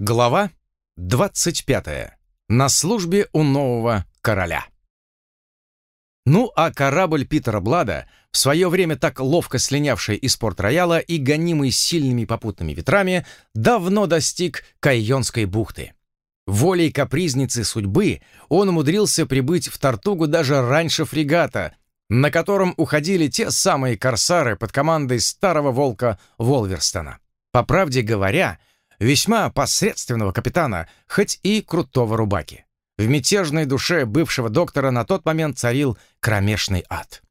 Глава 25. На службе у нового короля. Ну, а корабль Питера Блада, в свое время так ловко слинявший из порт-рояла и гонимый сильными попутными ветрами, давно достиг Кайонской бухты. Волей капризницы судьбы он умудрился прибыть в Тартугу даже раньше фрегата, на котором уходили те самые корсары под командой старого волка Волверстона. По правде говоря, весьма посредственного капитана, хоть и крутого рубаки. В мятежной душе бывшего доктора на тот момент царил кромешный ад.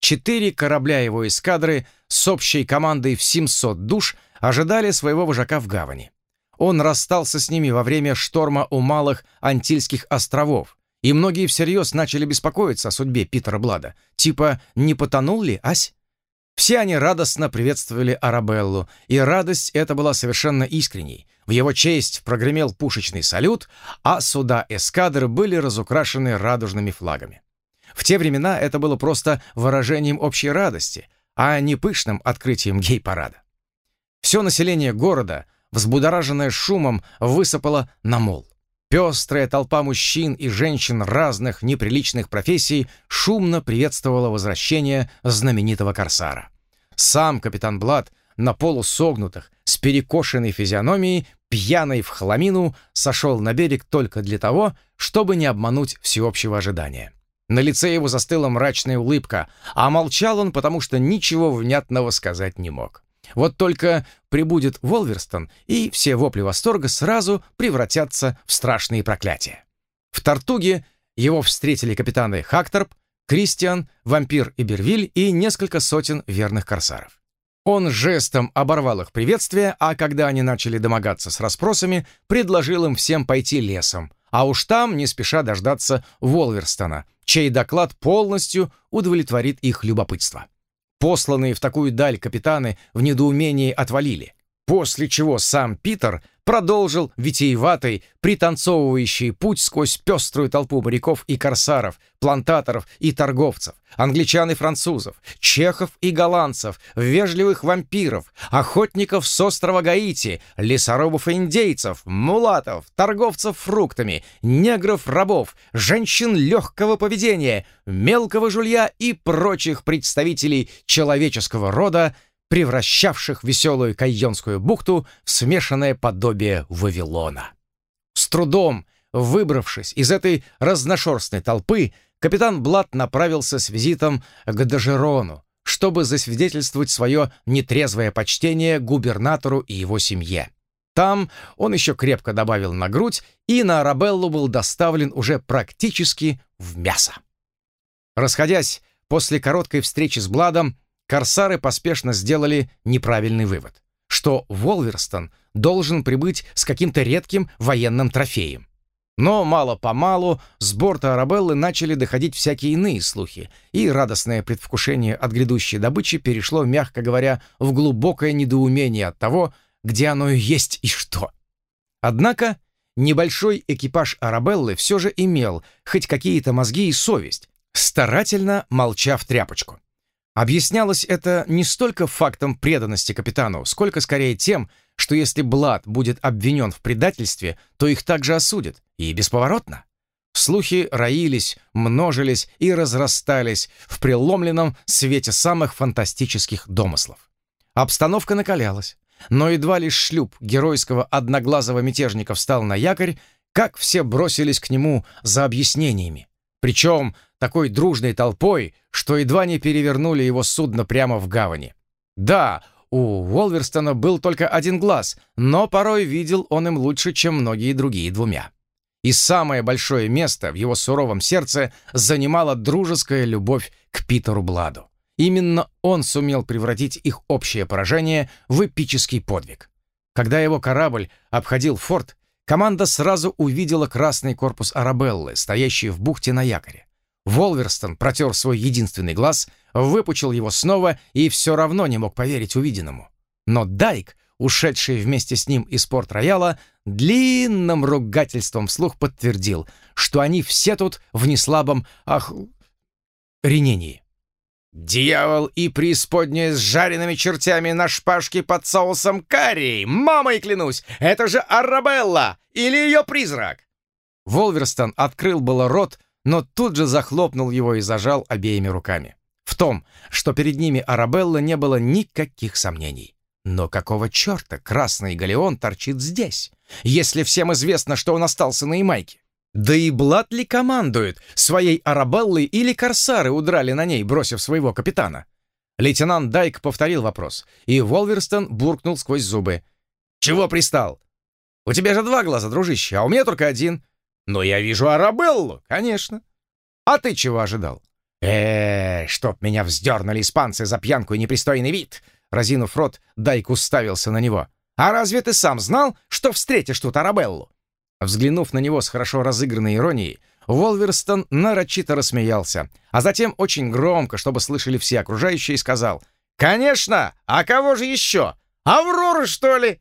Четыре корабля его эскадры с общей командой в 700 душ ожидали своего вожака в гавани. Он расстался с ними во время шторма у малых Антильских островов, и многие всерьез начали беспокоиться о судьбе Питера Блада. Типа, не потонул ли Ась? Все они радостно приветствовали Арабеллу, и радость эта была совершенно искренней. В его честь прогремел пушечный салют, а суда эскадры были разукрашены радужными флагами. В те времена это было просто выражением общей радости, а не пышным открытием гей-парада. Все население города, взбудораженное шумом, высыпало на мол. Пестрая толпа мужчин и женщин разных неприличных профессий шумно приветствовала возвращение знаменитого корсара. Сам капитан Блад на полусогнутых, с перекошенной физиономией, пьяной в хламину, сошел на берег только для того, чтобы не обмануть всеобщего ожидания. На лице его застыла мрачная улыбка, а молчал он, потому что ничего внятного сказать не мог. Вот только прибудет Волверстон, и все вопли восторга сразу превратятся в страшные проклятия. В Тартуге его встретили капитаны Хакторп, Кристиан, вампир Ибервиль и несколько сотен верных корсаров. Он жестом оборвал их приветствие, а когда они начали домогаться с расспросами, предложил им всем пойти лесом, а уж там не спеша дождаться Волверстона, чей доклад полностью удовлетворит их любопытство. Посланные в такую даль капитаны в недоумении отвалили, после чего сам Питер продолжил витиеватый, пританцовывающий путь сквозь пеструю толпу моряков и корсаров, плантаторов и торговцев, англичан и французов, чехов и голландцев, вежливых вампиров, охотников с острова Гаити, лесорубов и индейцев, мулатов, торговцев фруктами, негров-рабов, женщин легкого поведения, мелкого жулья и прочих представителей человеческого рода, превращавших веселую Кайонскую бухту в смешанное подобие Вавилона. С трудом выбравшись из этой разношерстной толпы, капитан Блад направился с визитом к Дажерону, чтобы засвидетельствовать свое нетрезвое почтение губернатору и его семье. Там он еще крепко добавил на грудь, и на Арабеллу был доставлен уже практически в мясо. Расходясь после короткой встречи с Бладом, корсары поспешно сделали неправильный вывод, что Волверстон должен прибыть с каким-то редким военным трофеем. Но мало-помалу с борта Арабеллы начали доходить всякие иные слухи, и радостное предвкушение от грядущей добычи перешло, мягко говоря, в глубокое недоумение от того, где оно есть и что. Однако небольшой экипаж Арабеллы все же имел хоть какие-то мозги и совесть, старательно молча в тряпочку. Объяснялось это не столько фактом преданности капитану, сколько скорее тем, что если Блад будет обвинен в предательстве, то их также осудят, и бесповоротно. Слухи роились, множились и разрастались в преломленном свете самых фантастических домыслов. Обстановка накалялась, но едва лишь шлюп геройского одноглазого мятежника встал на якорь, как все бросились к нему за объяснениями. Причем такой дружной толпой, что едва не перевернули его судно прямо в гавани. Да, у Уолверстона был только один глаз, но порой видел он им лучше, чем многие другие двумя. И самое большое место в его суровом сердце занимала дружеская любовь к Питеру Бладу. Именно он сумел превратить их общее поражение в эпический подвиг. Когда его корабль обходил форт, команда сразу увидела красный корпус Арабеллы, стоящий в бухте на якоре. Волверстон протер свой единственный глаз, выпучил его снова и все равно не мог поверить увиденному. Но Дайк, ушедший вместе с ним из порт-рояла, длинным ругательством вслух подтвердил, что они все тут в неслабом, ах, ренении. Дьявол и преисподняя с жареными чертями на шпажке под соусом карри! Мамой клянусь, это же Арабелла! Или ее призрак!» Волверстон открыл было рот, но тут же захлопнул его и зажал обеими руками. В том, что перед ними Арабелла, не было никаких сомнений. Но какого черта Красный Галеон торчит здесь, если всем известно, что он остался на Ямайке? Да и Блад ли командует своей Арабеллой или корсары удрали на ней, бросив своего капитана? Лейтенант Дайк повторил вопрос, и Волверстон буркнул сквозь зубы. «Чего пристал? У тебя же два глаза, дружище, а у меня только один. Но я вижу Арабеллу, конечно. А ты чего ожидал? э чтоб меня вздернули испанцы за пьянку и непристойный вид!» Разинув рот, Дайк уставился на него. «А разве ты сам знал, что встретишь тут Арабеллу?» Взглянув на него с хорошо разыгранной иронией, Волверстон нарочито рассмеялся, а затем очень громко, чтобы слышали все окружающие, сказал «Конечно! А кого же еще? Аврора, что ли?»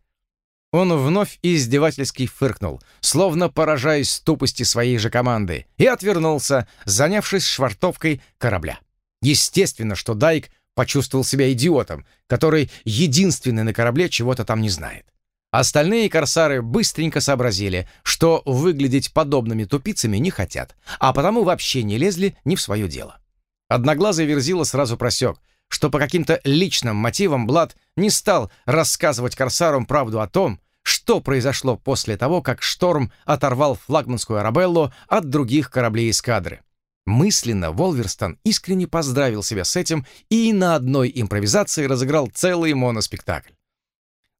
Он вновь издевательски фыркнул, словно поражаясь тупости своей же команды, и отвернулся, занявшись швартовкой корабля. Естественно, что Дайк почувствовал себя идиотом, который единственный на корабле чего-то там не знает. Остальные корсары быстренько сообразили, что выглядеть подобными тупицами не хотят, а потому вообще не лезли ни в свое дело. Одноглазый Верзила сразу просек, что по каким-то личным мотивам Блад не стал рассказывать корсарам правду о том, что произошло после того, как шторм оторвал флагманскую Арабеллу от других кораблей эскадры. Мысленно Волверстон искренне поздравил себя с этим и на одной импровизации разыграл целый моноспектакль.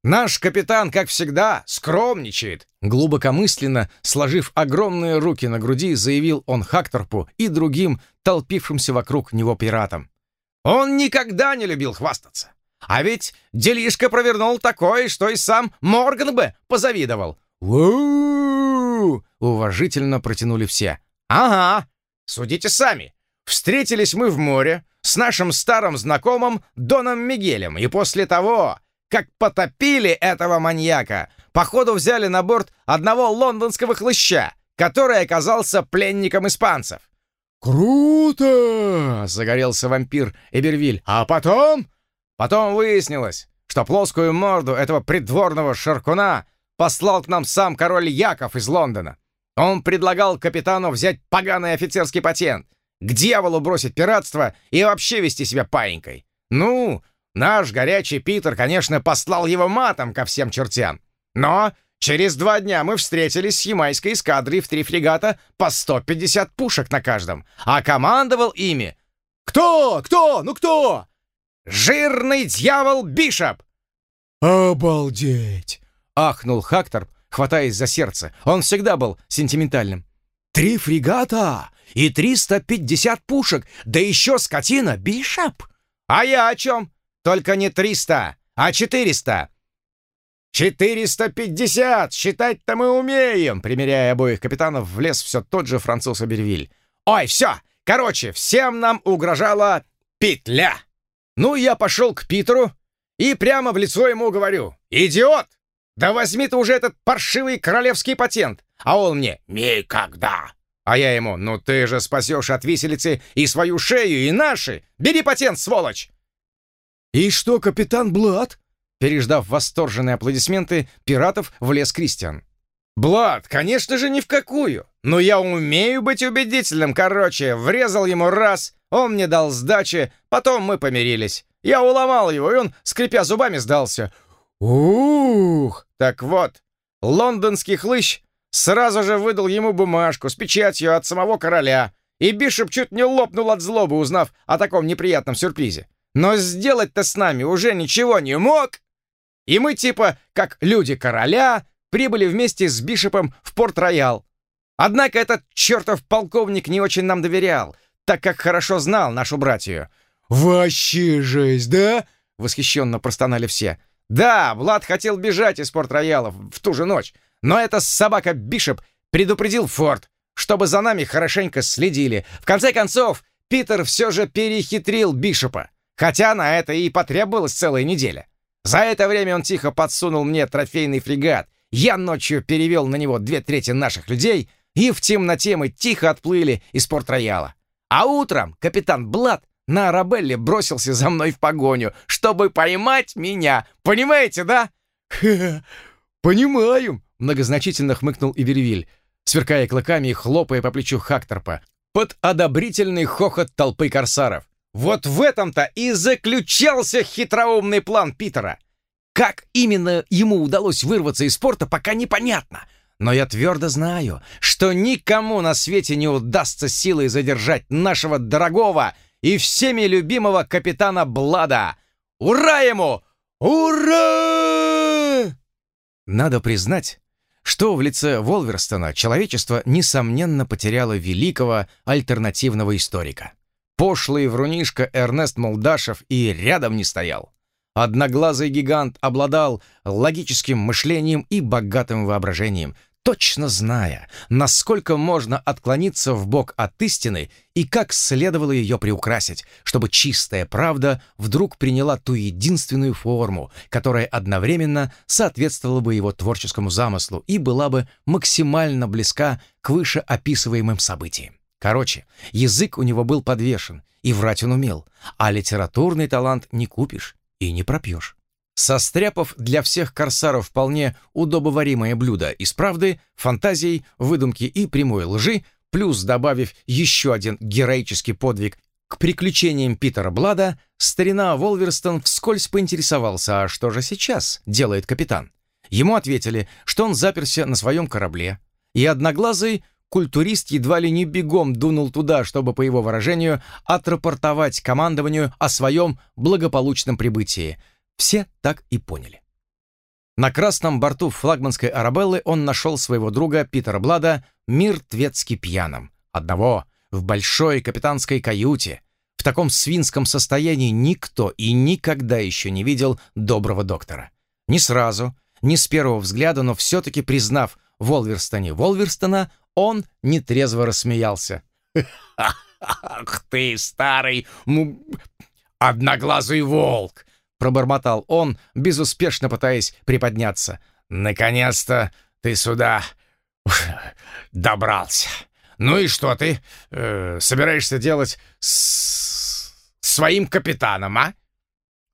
Наш капитан, как всегда, скромничает. Глубокомысленно, сложив огромные руки на груди, заявил он Хакторпу и другим, толпившимся вокруг него пиратам. Он никогда не любил хвастаться. А ведь делишка провернул такое, что и сам Морган бы позавидовал. у уважительно протянули все. «Ага, судите сами. Встретились мы в море с нашим старым знакомым Доном Мигелем, и после того как потопили этого маньяка. Походу взяли на борт одного лондонского хлыща, который оказался пленником испанцев. «Круто!» — загорелся вампир Эбервиль. «А потом...» Потом выяснилось, что плоскую морду этого придворного шаркуна послал к нам сам король Яков из Лондона. Он предлагал капитану взять поганый офицерский патент, к дьяволу бросить пиратство и вообще вести себя паинькой. Ну, Наш горячий Питер, конечно, послал его матом ко всем чертям. Но через два дня мы встретились с ямайской эскадрой в три фрегата по 150 пушек на каждом, а командовал ими... Кто? Кто? Ну кто? Жирный дьявол Бишоп! «Обалдеть!» — ахнул Хактор, хватаясь за сердце. Он всегда был сентиментальным. «Три фрегата и 350 пушек, да еще скотина Бишоп! А я о чем? Только не 300, а 400!» «450! Считать-то мы умеем!» Примеряя обоих капитанов, влез все тот же француз Абервиль. «Ой, все! Короче, всем нам угрожала петля!» Ну, я пошел к Питеру и прямо в лицо ему говорю. «Идиот! Да возьми ты уже этот паршивый королевский патент!» А он мне «Никогда!» А я ему «Ну ты же спасешь от виселицы и свою шею, и наши! Бери патент, сволочь!» «И что, капитан Блад?» Переждав восторженные аплодисменты, пиратов влез Кристиан. «Блад, конечно же, ни в какую! Но я умею быть убедительным, короче, врезал ему раз, он мне дал сдачи, потом мы помирились. Я уломал его, и он, скрипя зубами, сдался. Ух! Так вот, лондонский хлыщ сразу же выдал ему бумажку с печатью от самого короля, и Бишоп чуть не лопнул от злобы, узнав о таком неприятном сюрпризе. Но сделать-то с нами уже ничего не мог. И мы типа, как люди короля, прибыли вместе с Бишопом в Порт-Роял. Однако этот чертов полковник не очень нам доверял, так как хорошо знал нашу братью. «Вообще жесть, да?» — восхищенно простонали все. «Да, Влад хотел бежать из Порт-Рояла в ту же ночь, но эта собака Бишоп предупредил Форд, чтобы за нами хорошенько следили. В конце концов, Питер все же перехитрил Бишопа. Хотя на это и потребовалась целая неделя. За это время он тихо подсунул мне трофейный фрегат. Я ночью перевел на него две трети наших людей, и в темноте мы тихо отплыли из Порт-Рояла. А утром капитан Блад на Арабелле бросился за мной в погоню, чтобы поймать меня. Понимаете, да?» «Понимаем», — многозначительно хмыкнул Ивервиль, сверкая клыками и хлопая по плечу Хакторпа, под одобрительный хохот толпы корсаров. Вот в этом-то и заключался хитроумный план Питера. Как именно ему удалось вырваться из спорта, пока непонятно. Но я твердо знаю, что никому на свете не удастся силой задержать нашего дорогого и всеми любимого капитана Блада. Ура ему! Ура! Надо признать, что в лице Волверстона человечество, несомненно, потеряло великого альтернативного историка. Пошлый врунишка Эрнест Молдашев и рядом не стоял. Одноглазый гигант обладал логическим мышлением и богатым воображением, точно зная, насколько можно отклониться в бок от истины и как следовало ее приукрасить, чтобы чистая правда вдруг приняла ту единственную форму, которая одновременно соответствовала бы его творческому замыслу и была бы максимально близка к вышеописываемым событиям. Короче, язык у него был подвешен, и врать он умел, а литературный талант не купишь и не пропьешь. Состряпав для всех корсаров вполне удобоваримое блюдо из правды, фантазий, выдумки и прямой лжи, плюс добавив еще один героический подвиг к приключениям Питера Блада, старина Волверстон вскользь поинтересовался, а что же сейчас делает капитан? Ему ответили, что он заперся на своем корабле, и Одноглазый культурист едва ли не бегом дунул туда, чтобы, по его выражению, отрапортовать командованию о своем благополучном прибытии. Все так и поняли. На красном борту флагманской «Арабеллы» он нашел своего друга Питера Блада мертвецки пьяным. Одного, в большой капитанской каюте. В таком свинском состоянии никто и никогда еще не видел доброго доктора. Не сразу, не с первого взгляда, но все-таки признав Волверстоне Волверстона, он нетрезво рассмеялся. «Ах ты, старый одноглазый волк!» пробормотал он, безуспешно пытаясь приподняться. «Наконец-то ты сюда добрался. Ну и что ты э, собираешься делать с своим капитаном, а?»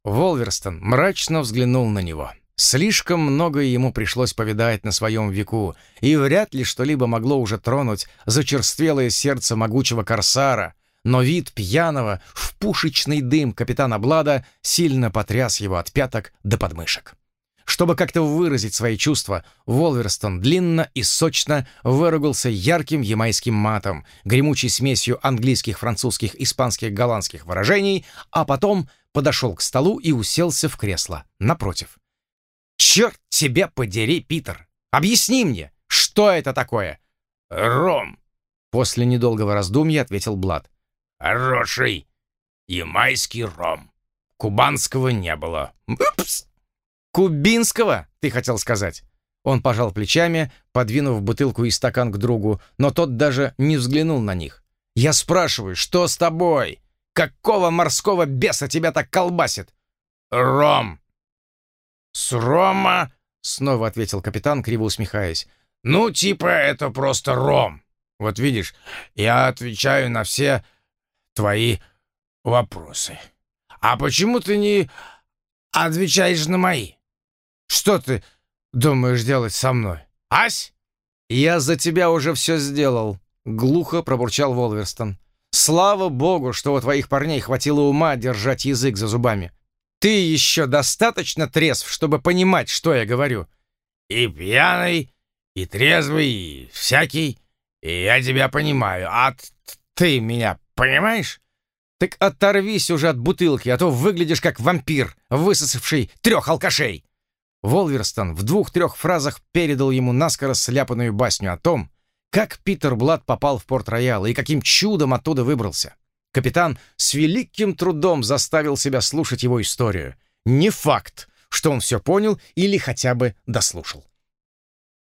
Волверстон мрачно взглянул на него. Слишком многое ему пришлось повидать на своем веку, и вряд ли что-либо могло уже тронуть зачерствелое сердце могучего корсара, но вид пьяного в пушечный дым капитана Блада сильно потряс его от пяток до подмышек. Чтобы как-то выразить свои чувства, Волверстон длинно и сочно выругался ярким ямайским матом, гремучей смесью английских, французских, испанских, голландских выражений, а потом подошел к столу и уселся в кресло напротив. «Черт тебя подери, Питер! Объясни мне, что это такое?» «Ром!» После недолгого раздумья ответил Блад. «Хороший ямайский ром. Кубанского не было». «Упс! Кубинского, ты хотел сказать?» Он пожал плечами, подвинув бутылку и стакан к другу, но тот даже не взглянул на них. «Я спрашиваю, что с тобой? Какого морского беса тебя так колбасит?» «Ром!» «С рома?» — снова ответил капитан, криво усмехаясь. «Ну, типа, это просто ром. Вот видишь, я отвечаю на все твои вопросы. А почему ты не отвечаешь на мои? Что ты думаешь делать со мной, ась?» «Я за тебя уже все сделал», — глухо пробурчал Волверстон. «Слава богу, что у твоих парней хватило ума держать язык за зубами. Ты еще достаточно трезв, чтобы понимать, что я говорю. И пьяный, и трезвый, и всякий. И я тебя понимаю. А ты меня понимаешь? Так оторвись уже от бутылки, а то выглядишь как вампир, высосавший трех алкашей. Волверстон в двух-трех фразах передал ему наскоро сляпанную басню о том, как Питер Блад попал в Порт-Роял и каким чудом оттуда выбрался. Капитан с великим трудом заставил себя слушать его историю. Не факт, что он все понял или хотя бы дослушал.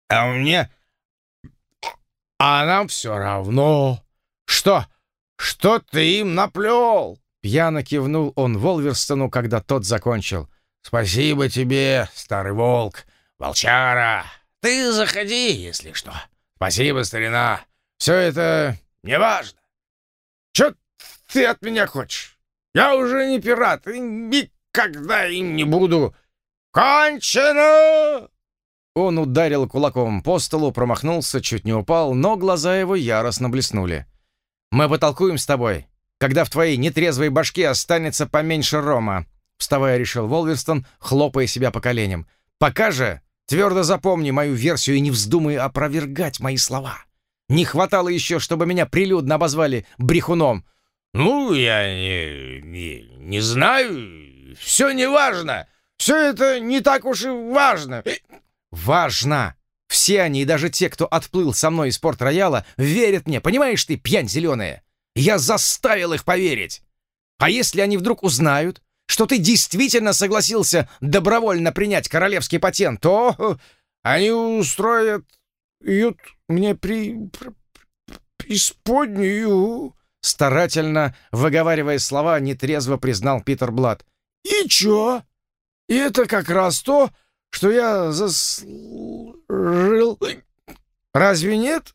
«А мне... А нам все равно. Что? Что ты им наплел?» Пьяно кивнул он Волверстону, когда тот закончил. «Спасибо тебе, старый волк, волчара. Ты заходи, если что. Спасибо, старина. Все это не важно. Че ты от меня хочешь? Я уже не пират и никогда им не буду. Кончено!» Он ударил кулаком по столу, промахнулся, чуть не упал, но глаза его яростно блеснули. «Мы потолкуем с тобой, когда в твоей нетрезвой башке останется поменьше рома», вставая, решил Волверстон, хлопая себя по коленям. «Пока же твердо запомни мою версию и не вздумай опровергать мои слова. Не хватало еще, чтобы меня прилюдно обозвали брехуном». «Ну, я не, не, не знаю, все не важно, все это не так уж и важно». Важно! Все они, и даже те, кто отплыл со мной из порт-рояла, верят мне, понимаешь ты, пьянь зеленая? Я заставил их поверить! А если они вдруг узнают, что ты действительно согласился добровольно принять королевский патент, то они устроят ют мне при... преисподнюю. Старательно, выговаривая слова, нетрезво признал Питер Блад. «И чё? И это как раз то, что я заслужил. Разве нет?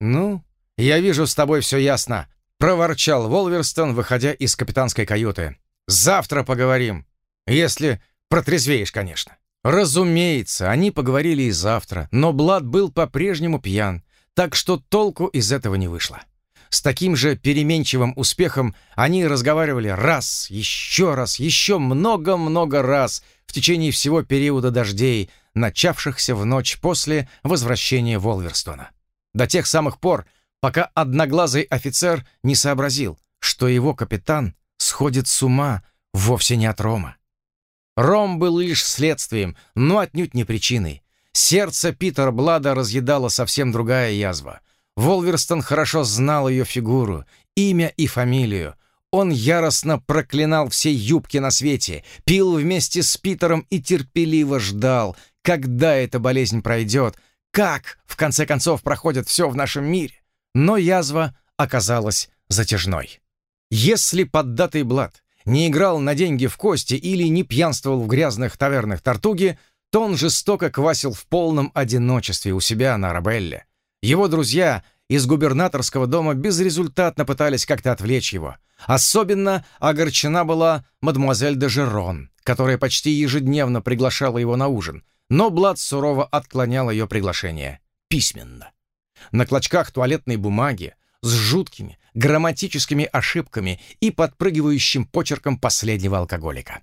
Ну, я вижу, с тобой все ясно, проворчал Волверстон, выходя из капитанской каюты. Завтра поговорим, если протрезвеешь, конечно. Разумеется, они поговорили и завтра, но Блад был по-прежнему пьян, так что толку из этого не вышло. С таким же переменчивым успехом они разговаривали раз, еще раз, еще много-много раз в течение всего периода дождей, начавшихся в ночь после возвращения Волверстона. До тех самых пор, пока одноглазый офицер не сообразил, что его капитан сходит с ума вовсе не от Рома. Ром был лишь следствием, но отнюдь не причиной. Сердце Питера Блада разъедала совсем другая язва — Волверстон хорошо знал ее фигуру, имя и фамилию. Он яростно проклинал все юбки на свете, пил вместе с Питером и терпеливо ждал, когда эта болезнь пройдет, как, в конце концов, проходит все в нашем мире. Но язва оказалась затяжной. Если поддатый Блад не играл на деньги в кости или не пьянствовал в грязных тавернах Тартуги, то он жестоко квасил в полном одиночестве у себя на Арабелле. Его друзья из губернаторского дома безрезультатно пытались как-то отвлечь его. Особенно огорчена была мадемуазель де Жерон, которая почти ежедневно приглашала его на ужин, но Блад сурово отклонял ее приглашение. Письменно. На клочках туалетной бумаги с жуткими грамматическими ошибками и подпрыгивающим почерком последнего алкоголика.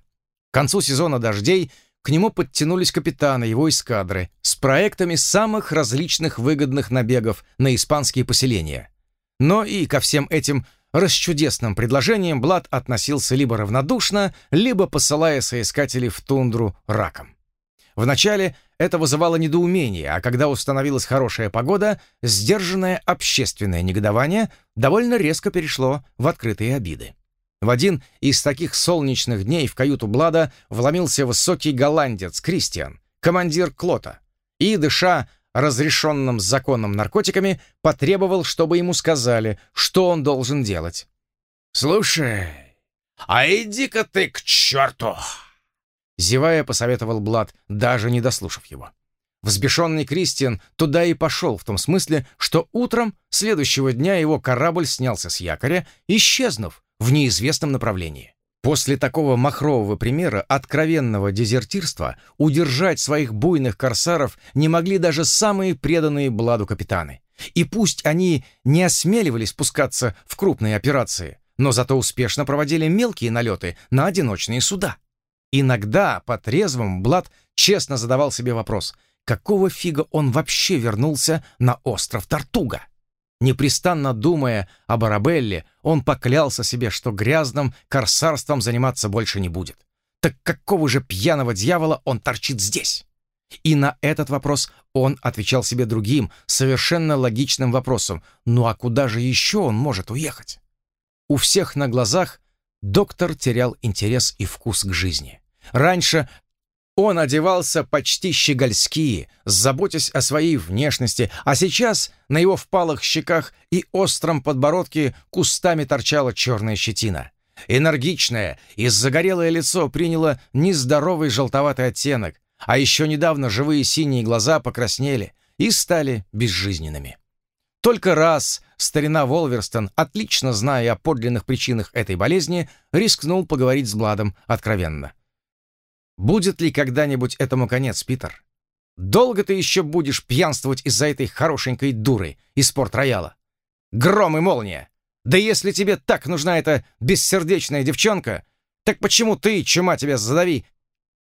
К концу сезона дождей к нему подтянулись капитаны его эскадры с проектами самых различных выгодных набегов на испанские поселения. Но и ко всем этим расчудесным предложениям Блад относился либо равнодушно, либо посылая соискателей в тундру раком. Вначале это вызывало недоумение, а когда установилась хорошая погода, сдержанное общественное негодование довольно резко перешло в открытые обиды. В один из таких солнечных дней в каюту Блада вломился высокий голландец Кристиан, командир Клота, и, дыша разрешенным законом наркотиками, потребовал, чтобы ему сказали, что он должен делать. «Слушай, а иди-ка ты к черту!» Зевая, посоветовал Блад, даже не дослушав его. Взбешенный Кристиан туда и пошел, в том смысле, что утром следующего дня его корабль снялся с якоря, исчезнув в неизвестном направлении. После такого махрового примера откровенного дезертирства удержать своих буйных корсаров не могли даже самые преданные Бладу капитаны. И пусть они не осмеливались спускаться в крупные операции, но зато успешно проводили мелкие налеты на одиночные суда. Иногда, по трезвому, Блад честно задавал себе вопрос, какого фига он вообще вернулся на остров Тартуга? Непрестанно думая об Арабелле, он поклялся себе, что грязным корсарством заниматься больше не будет. Так какого же пьяного дьявола он торчит здесь? И на этот вопрос он отвечал себе другим, совершенно логичным вопросом. Ну а куда же еще он может уехать? У всех на глазах доктор терял интерес и вкус к жизни. Раньше он одевался почти щегольски, заботясь о своей внешности, а сейчас на его впалых щеках и остром подбородке кустами торчала черная щетина. Энергичное и загорелое лицо приняло нездоровый желтоватый оттенок, а еще недавно живые синие глаза покраснели и стали безжизненными. Только раз старина Волверстон, отлично зная о подлинных причинах этой болезни, рискнул поговорить с Бладом откровенно. «Будет ли когда-нибудь этому конец, Питер? Долго ты еще будешь пьянствовать из-за этой хорошенькой дуры из спорт-рояла? Гром и молния! Да если тебе так нужна эта бессердечная девчонка, так почему ты, чума тебя задави,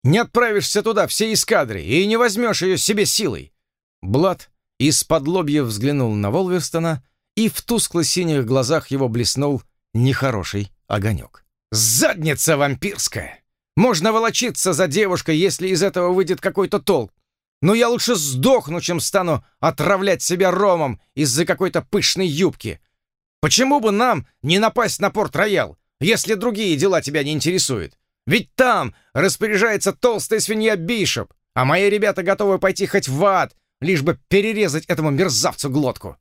не отправишься туда всей эскадрой и не возьмешь ее себе силой?» Блад из-под лобья взглянул на Волверстона, и в тускло-синих глазах его блеснул нехороший огонек. «Задница вампирская! Можно волочиться за девушкой, если из этого выйдет какой-то толк. Но я лучше сдохну, чем стану отравлять себя ромом из-за какой-то пышной юбки. Почему бы нам не напасть на порт-роял, если другие дела тебя не интересуют? Ведь там распоряжается толстая свинья Бишоп, а мои ребята готовы пойти хоть в ад, лишь бы перерезать этому мерзавцу глотку.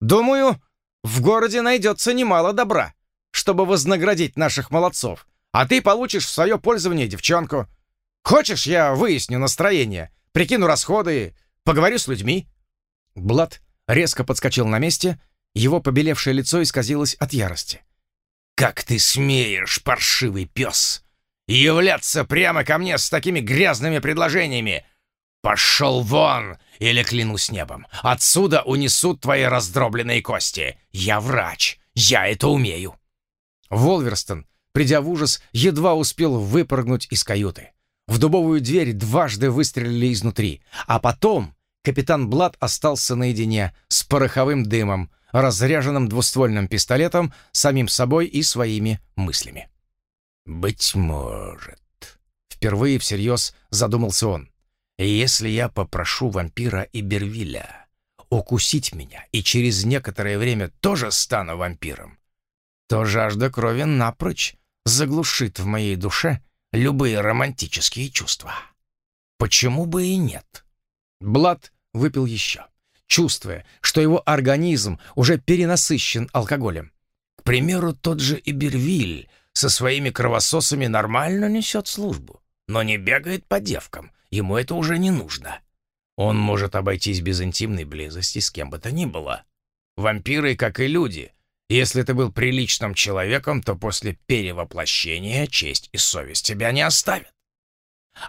Думаю, в городе найдется немало добра, чтобы вознаградить наших молодцов, а ты получишь в свое пользование девчонку. Хочешь, я выясню настроение, прикину расходы, поговорю с людьми?» Блад резко подскочил на месте, его побелевшее лицо исказилось от ярости. «Как ты смеешь, паршивый пес, являться прямо ко мне с такими грязными предложениями? Пошел вон или клянусь небом, отсюда унесут твои раздробленные кости. Я врач, я это умею. Волверстон, придя в ужас, едва успел выпрыгнуть из каюты. В дубовую дверь дважды выстрелили изнутри, а потом капитан Блад остался наедине с пороховым дымом, разряженным двуствольным пистолетом, самим собой и своими мыслями. «Быть может...» Впервые всерьез задумался он. Если я попрошу вампира Ибервиля укусить меня и через некоторое время тоже стану вампиром, то жажда крови напрочь заглушит в моей душе любые романтические чувства. Почему бы и нет? Блад выпил еще, чувствуя, что его организм уже перенасыщен алкоголем. К примеру, тот же Ибервиль со своими кровососами нормально несет службу, но не бегает по девкам, Ему это уже не нужно. Он может обойтись без интимной близости с кем бы то ни было. Вампиры, как и люди. Если ты был приличным человеком, то после перевоплощения честь и совесть тебя не оставят.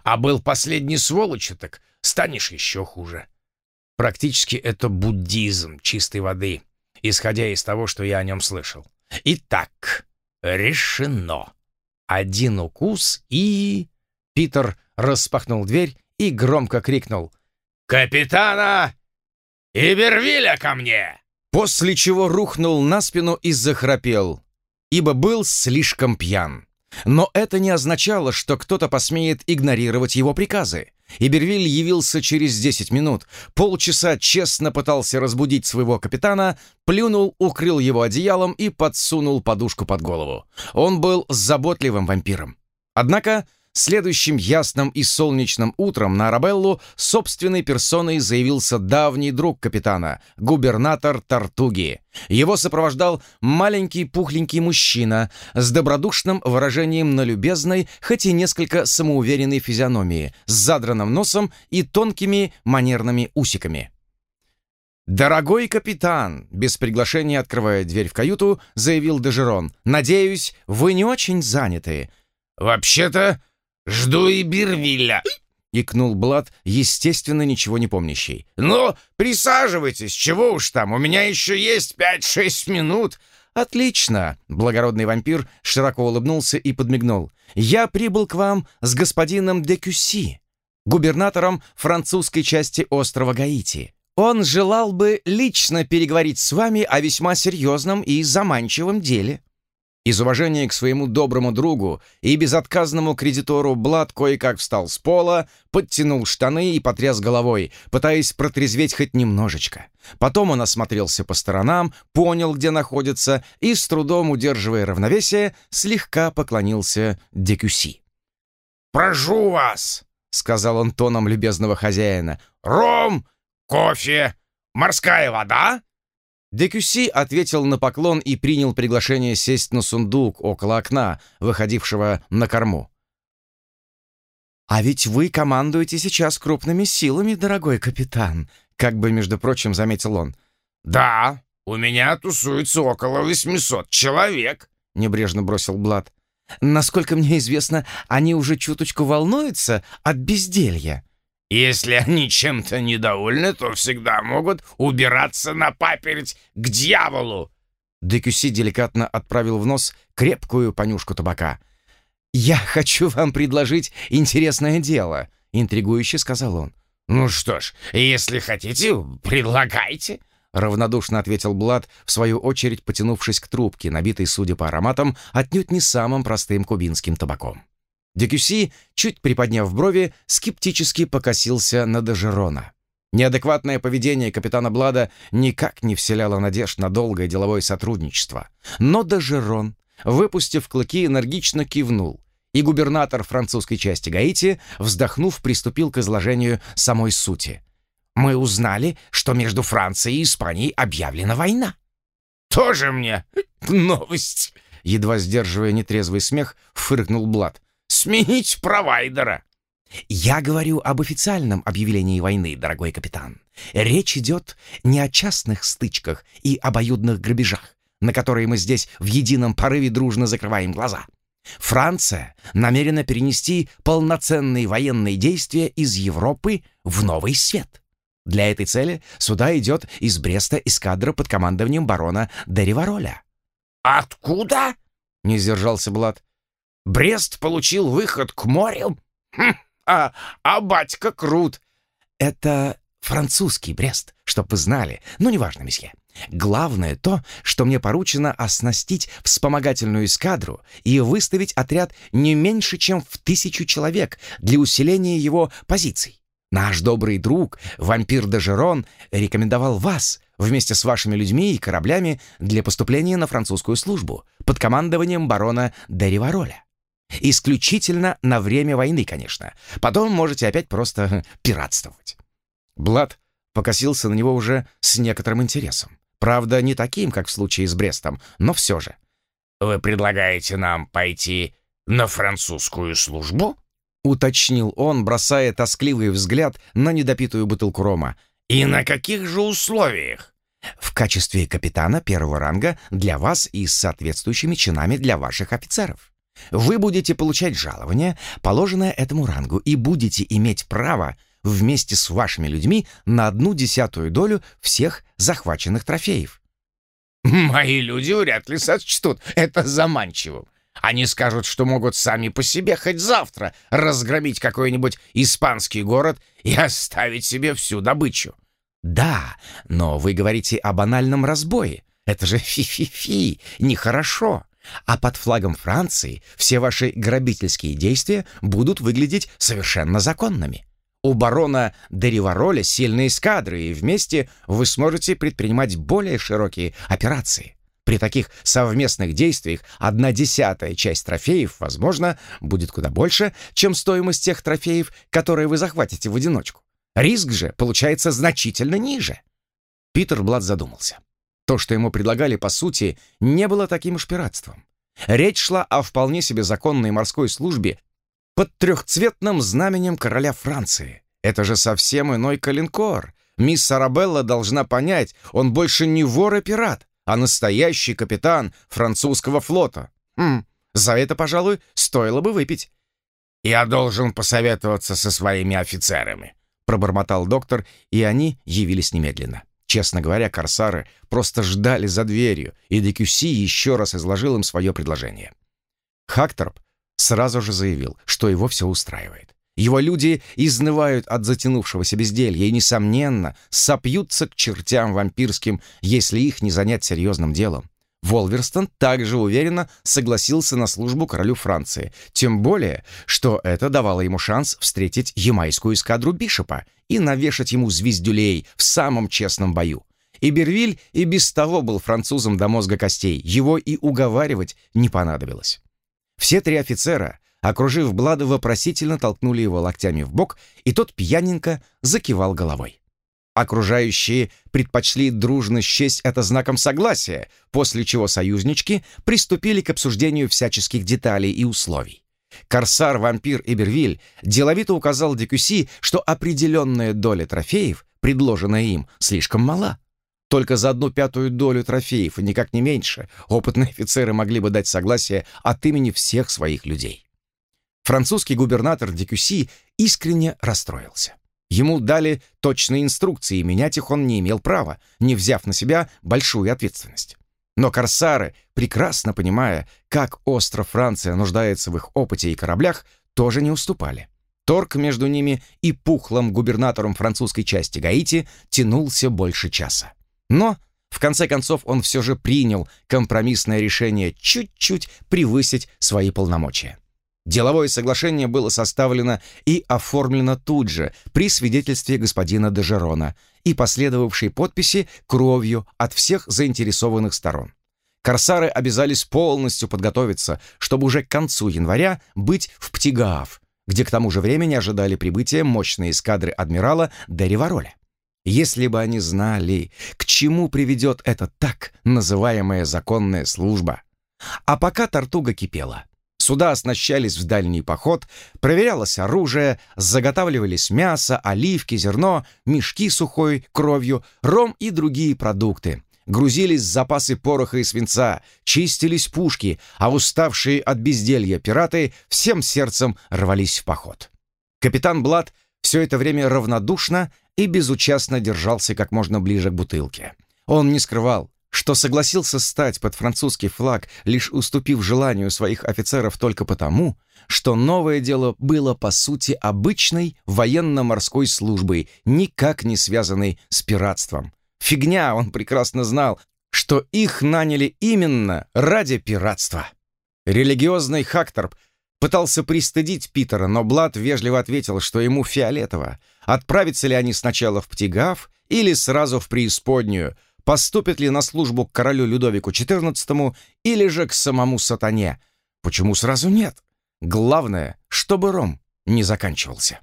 А был последний сволочь, так станешь еще хуже. Практически это буддизм чистой воды, исходя из того, что я о нем слышал. Итак, решено. Один укус и... Питер распахнул дверь и громко крикнул «Капитана Ибервиля ко мне!» После чего рухнул на спину и захрапел, ибо был слишком пьян. Но это не означало, что кто-то посмеет игнорировать его приказы. Ибервиль явился через 10 минут, полчаса честно пытался разбудить своего капитана, плюнул, укрыл его одеялом и подсунул подушку под голову. Он был заботливым вампиром. Однако Следующим ясным и солнечным утром на Арабеллу собственной персоной заявился давний друг капитана, губернатор Тартуги. Его сопровождал маленький пухленький мужчина с добродушным выражением на любезной, хоть и несколько самоуверенной физиономии, с задранным носом и тонкими манерными усиками. «Дорогой капитан!» — без приглашения открывая дверь в каюту, заявил Дежерон. «Надеюсь, вы не очень заняты». «Вообще-то, «Жду и Бирвилля!» — икнул Блад, естественно, ничего не помнящий. «Ну, присаживайтесь, чего уж там, у меня еще есть пять-шесть минут!» «Отлично!» — благородный вампир широко улыбнулся и подмигнул. «Я прибыл к вам с господином де Кюси, губернатором французской части острова Гаити. Он желал бы лично переговорить с вами о весьма серьезном и заманчивом деле». Из уважения к своему доброму другу и безотказному кредитору Блад кое-как встал с пола, подтянул штаны и потряс головой, пытаясь протрезветь хоть немножечко. Потом он осмотрелся по сторонам, понял, где находится, и, с трудом удерживая равновесие, слегка поклонился Декюси. «Прошу вас!» — сказал он тоном любезного хозяина. «Ром, кофе, морская вода Декюси ответил на поклон и принял приглашение сесть на сундук около окна, выходившего на корму. «А ведь вы командуете сейчас крупными силами, дорогой капитан», как бы, между прочим, заметил он. «Да, у меня тусуется около 800 человек», — небрежно бросил Блад. «Насколько мне известно, они уже чуточку волнуются от безделья». «Если они чем-то недовольны, то всегда могут убираться на паперить к дьяволу». Декюси деликатно отправил в нос крепкую понюшку табака. «Я хочу вам предложить интересное дело», — интригующе сказал он. «Ну что ж, если хотите, предлагайте», — равнодушно ответил Блад, в свою очередь потянувшись к трубке, набитой, судя по ароматам, отнюдь не самым простым кубинским табаком. Декюси, чуть приподняв брови, скептически покосился на Дежерона. Неадекватное поведение капитана Блада никак не вселяло надежд на долгое деловое сотрудничество. Но Дежерон, выпустив клыки, энергично кивнул, и губернатор французской части Гаити, вздохнув, приступил к изложению самой сути. «Мы узнали, что между Францией и Испанией объявлена война». «Тоже мне новость!» Едва сдерживая нетрезвый смех, фыркнул Блад. «Сменить провайдера!» «Я говорю об официальном объявлении войны, дорогой капитан. Речь идет не о частных стычках и обоюдных грабежах, на которые мы здесь в едином порыве дружно закрываем глаза. Франция намерена перенести полноценные военные действия из Европы в новый свет. Для этой цели сюда идет из Бреста эскадра под командованием барона Деривароля. «Откуда?» — не сдержался Блад. «Брест получил выход к морю? Хм, а, а батька крут!» «Это французский Брест, чтоб вы знали. Ну, неважно, месье. Главное то, что мне поручено оснастить вспомогательную эскадру и выставить отряд не меньше, чем в тысячу человек для усиления его позиций. Наш добрый друг, вампир Дежерон, рекомендовал вас вместе с вашими людьми и кораблями для поступления на французскую службу под командованием барона Деривароля. Исключительно на время войны, конечно. Потом можете опять просто пиратствовать. Блад покосился на него уже с некоторым интересом. Правда, не таким, как в случае с Брестом, но все же. «Вы предлагаете нам пойти на французскую службу?» уточнил он, бросая тоскливый взгляд на недопитую бутылку рома. «И на каких же условиях?» «В качестве капитана первого ранга для вас и с соответствующими чинами для ваших офицеров. Вы будете получать жалование, положенное этому рангу, и будете иметь право вместе с вашими людьми на одну десятую долю всех захваченных трофеев. «Мои люди вряд ли сочтут это заманчивым. Они скажут, что могут сами по себе хоть завтра разгромить какой-нибудь испанский город и оставить себе всю добычу». «Да, но вы говорите о банальном разбое. Это же фи-фи-фи, нехорошо. А под флагом Франции все ваши грабительские действия будут выглядеть совершенно законными. У барона де Ривароля сильные эскадры, и вместе вы сможете предпринимать более широкие операции. При таких совместных действиях одна десятая часть трофеев, возможно, будет куда больше, чем стоимость тех трофеев, которые вы захватите в одиночку. Риск же получается значительно ниже. Питер Блад задумался. То, что ему предлагали, по сути, не было таким уж пиратством. Речь шла о вполне себе законной морской службе под трехцветным знаменем короля Франции. Это же совсем иной калинкор. Мисс Арабелла должна понять, он больше не вор и пират, а настоящий капитан французского флота. Хм, за это, пожалуй, стоило бы выпить. «Я должен посоветоваться со своими офицерами», — пробормотал доктор, и они явились немедленно. Честно говоря, корсары просто ждали за дверью, и Декюси еще раз изложил им свое предложение. Хакторп сразу же заявил, что его все устраивает. Его люди изнывают от затянувшегося безделья и, несомненно, сопьются к чертям вампирским, если их не занять серьезным делом. Волверстон также уверенно согласился на службу королю Франции, тем более, что это давало ему шанс встретить ямайскую эскадру Бишопа и навешать ему звездюлей в самом честном бою. Ибервиль и без того был французом до мозга костей, его и уговаривать не понадобилось. Все три офицера, окружив Блада, вопросительно толкнули его локтями в бок, и тот пьяненько закивал головой. Окружающие предпочли дружно счесть это знаком согласия, после чего союзнички приступили к обсуждению всяческих деталей и условий. Корсар-вампир Эбервиль деловито указал Декюси, что определенная доля трофеев, предложенная им, слишком мала. только за одну пятую долю трофеев, и никак не меньше, опытные офицеры могли бы дать согласие от имени всех своих людей. Французский губернатор Декюси искренне расстроился. Ему дали точные инструкции, и менять их он не имел права, не взяв на себя большую ответственность. Но корсары, прекрасно понимая, как остро Франция нуждается в их опыте и кораблях, тоже не уступали. Торг между ними и пухлым губернатором французской части Гаити тянулся больше часа. Но, в конце концов, он все же принял компромиссное решение чуть-чуть превысить свои полномочия. Деловое соглашение было составлено и оформлено тут же при свидетельстве господина Дежерона и последовавшей подписи кровью от всех заинтересованных сторон. Корсары обязались полностью подготовиться, чтобы уже к концу января быть в Птигаав, где к тому же времени ожидали прибытия мощной эскадры адмирала Дерривароля. Если бы они знали, к чему приведет эта так называемая законная служба. А пока Тартуга кипела — Суда оснащались в дальний поход, проверялось оружие, заготавливались мясо, оливки, зерно, мешки сухой кровью, ром и другие продукты. Грузились запасы пороха и свинца, чистились пушки, а уставшие от безделья пираты всем сердцем рвались в поход. Капитан Блад все это время равнодушно и безучастно держался как можно ближе к бутылке. Он не скрывал, что согласился стать под французский флаг, лишь уступив желанию своих офицеров только потому, что новое дело было по сути обычной военно-морской службой, никак не связанной с пиратством. Фигня, он прекрасно знал, что их наняли именно ради пиратства. Религиозный Хакторп пытался пристыдить Питера, но Блад вежливо ответил, что ему фиолетово, отправятся ли они сначала в Птигав или сразу в преисподнюю, поступит ли на службу к королю Людовику XIV или же к самому сатане. Почему сразу нет? Главное, чтобы ром не заканчивался.